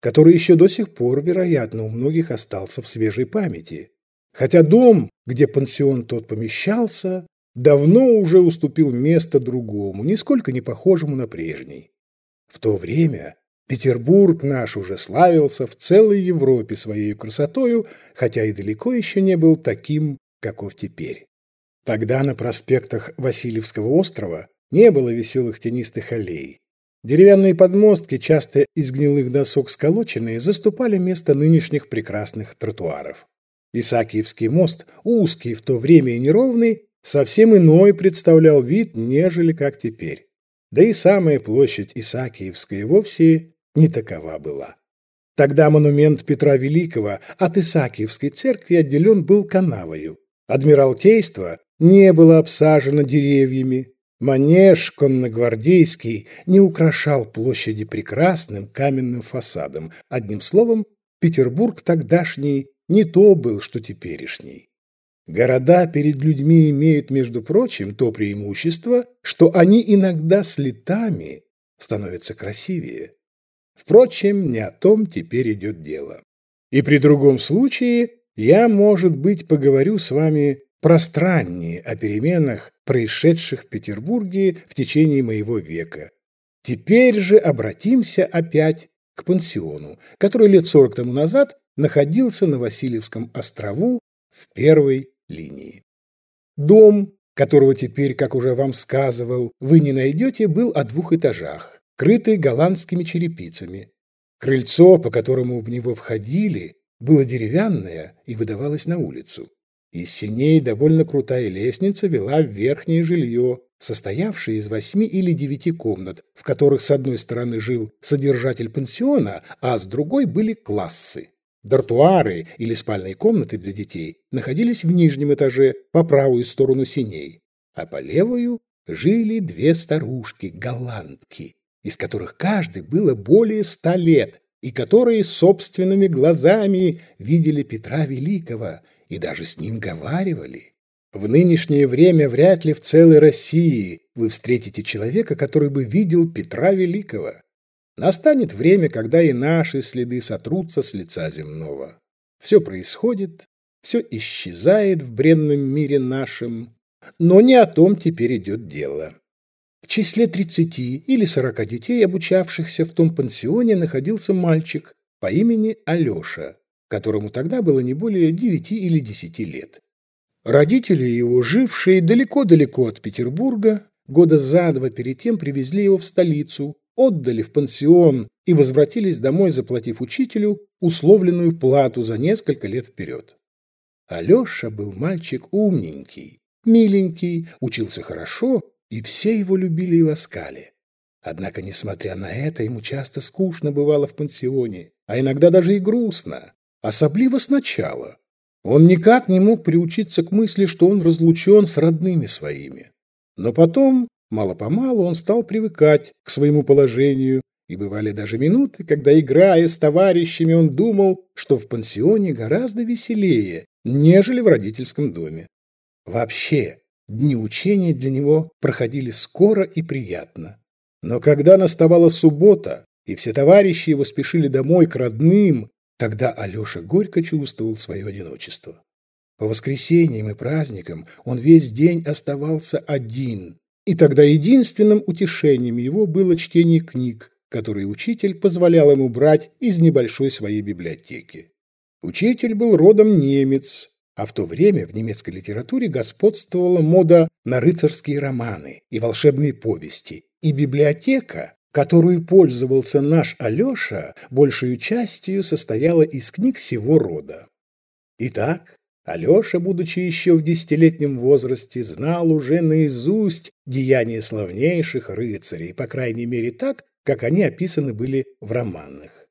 который еще до сих пор, вероятно, у многих остался в свежей памяти. Хотя дом, где пансион тот помещался, давно уже уступил место другому, нисколько не похожему на прежний. В то время Петербург наш уже славился в целой Европе своей красотою, хотя и далеко еще не был таким, каков теперь. Тогда на проспектах Васильевского острова не было веселых тенистых аллей. Деревянные подмостки, часто из гнилых досок сколоченные, заступали место нынешних прекрасных тротуаров. Исаакиевский мост, узкий в то время и неровный, совсем иной представлял вид, нежели как теперь. Да и самая площадь Исаакиевская вовсе не такова была. Тогда монумент Петра Великого от Исаакиевской церкви отделен был канавою. Адмиралтейство не было обсажено деревьями. Манеж конногвардейский не украшал площади прекрасным каменным фасадом. Одним словом, Петербург тогдашний не то был, что теперешний. Города перед людьми имеют, между прочим, то преимущество, что они иногда с летами становятся красивее. Впрочем, не о том теперь идет дело. И при другом случае я, может быть, поговорю с вами пространнее о переменах, происшедших в Петербурге в течение моего века. Теперь же обратимся опять к пансиону, который лет сорок тому назад находился на Васильевском острову в первой линии. Дом, которого теперь, как уже вам сказывал, вы не найдете, был о двух этажах крытый голландскими черепицами. Крыльцо, по которому в него входили, было деревянное и выдавалось на улицу. Из синей довольно крутая лестница вела в верхнее жилье, состоявшее из восьми или девяти комнат, в которых с одной стороны жил содержатель пансиона, а с другой были классы. Дартуары или спальные комнаты для детей находились в нижнем этаже по правую сторону синей, а по левую жили две старушки-голландки, из которых каждый было более ста лет, и которые собственными глазами видели Петра Великого и даже с ним говаривали. В нынешнее время вряд ли в целой России вы встретите человека, который бы видел Петра Великого. Настанет время, когда и наши следы сотрутся с лица земного. Все происходит, все исчезает в бренном мире нашем, но не о том теперь идет дело числе 30 или 40 детей, обучавшихся в том пансионе, находился мальчик по имени Алеша, которому тогда было не более 9 или 10 лет. Родители его, жившие далеко-далеко от Петербурга, года за два перед тем привезли его в столицу, отдали в пансион и возвратились домой, заплатив учителю условленную плату за несколько лет вперед. Алеша был мальчик умненький, миленький, учился хорошо и все его любили и ласкали. Однако, несмотря на это, ему часто скучно бывало в пансионе, а иногда даже и грустно, особливо сначала. Он никак не мог приучиться к мысли, что он разлучен с родными своими. Но потом, мало-помалу, он стал привыкать к своему положению, и бывали даже минуты, когда, играя с товарищами, он думал, что в пансионе гораздо веселее, нежели в родительском доме. Вообще, Дни учения для него проходили скоро и приятно. Но когда наставала суббота, и все товарищи его спешили домой к родным, тогда Алеша горько чувствовал свое одиночество. По воскресеньям и праздникам он весь день оставался один, и тогда единственным утешением его было чтение книг, которые учитель позволял ему брать из небольшой своей библиотеки. Учитель был родом немец, а в то время в немецкой литературе господствовала мода на рыцарские романы и волшебные повести, и библиотека, которую пользовался наш Алеша, большую частью состояла из книг всего рода. Итак, Алеша, будучи еще в десятилетнем возрасте, знал уже наизусть деяния славнейших рыцарей, по крайней мере так, как они описаны были в романах.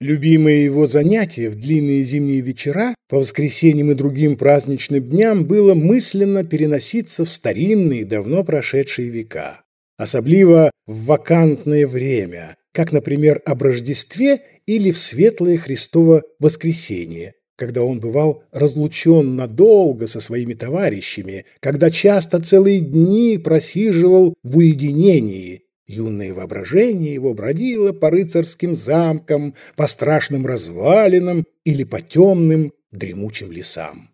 Любимое его занятие в длинные зимние вечера, по воскресеньям и другим праздничным дням, было мысленно переноситься в старинные, давно прошедшие века. Особливо в вакантное время, как, например, об Рождестве или в светлое Христово воскресенье, когда он бывал разлучен надолго со своими товарищами, когда часто целые дни просиживал в уединении, Юное воображение его бродило по рыцарским замкам, по страшным развалинам или по темным дремучим лесам.